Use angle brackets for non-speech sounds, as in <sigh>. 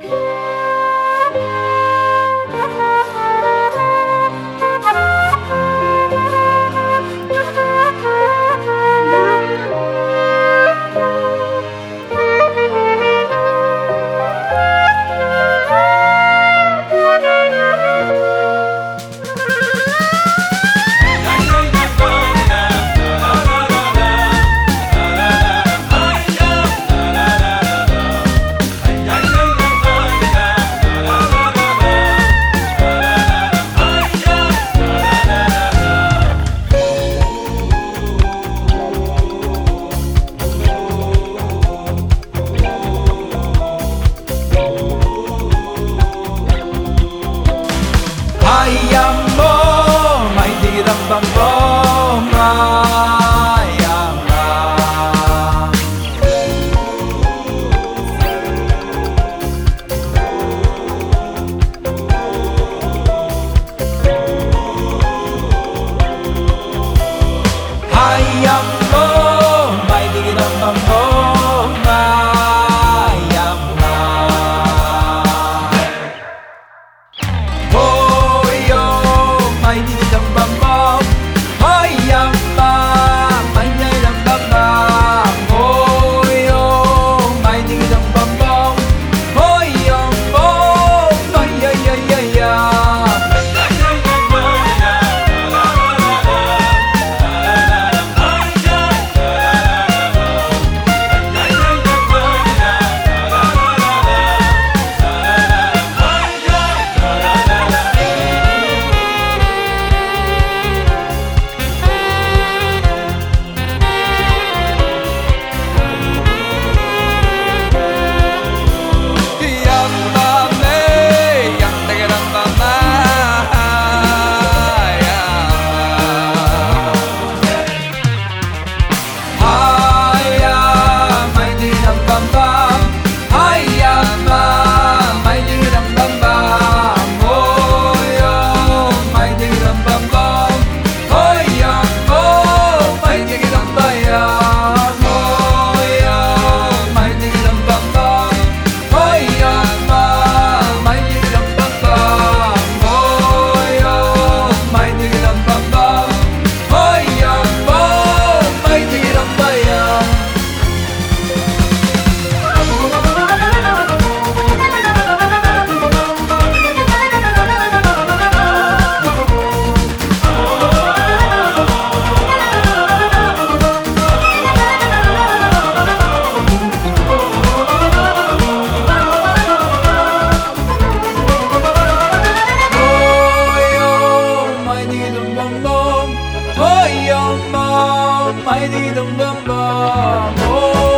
Yeah. <laughs> Mày đi 我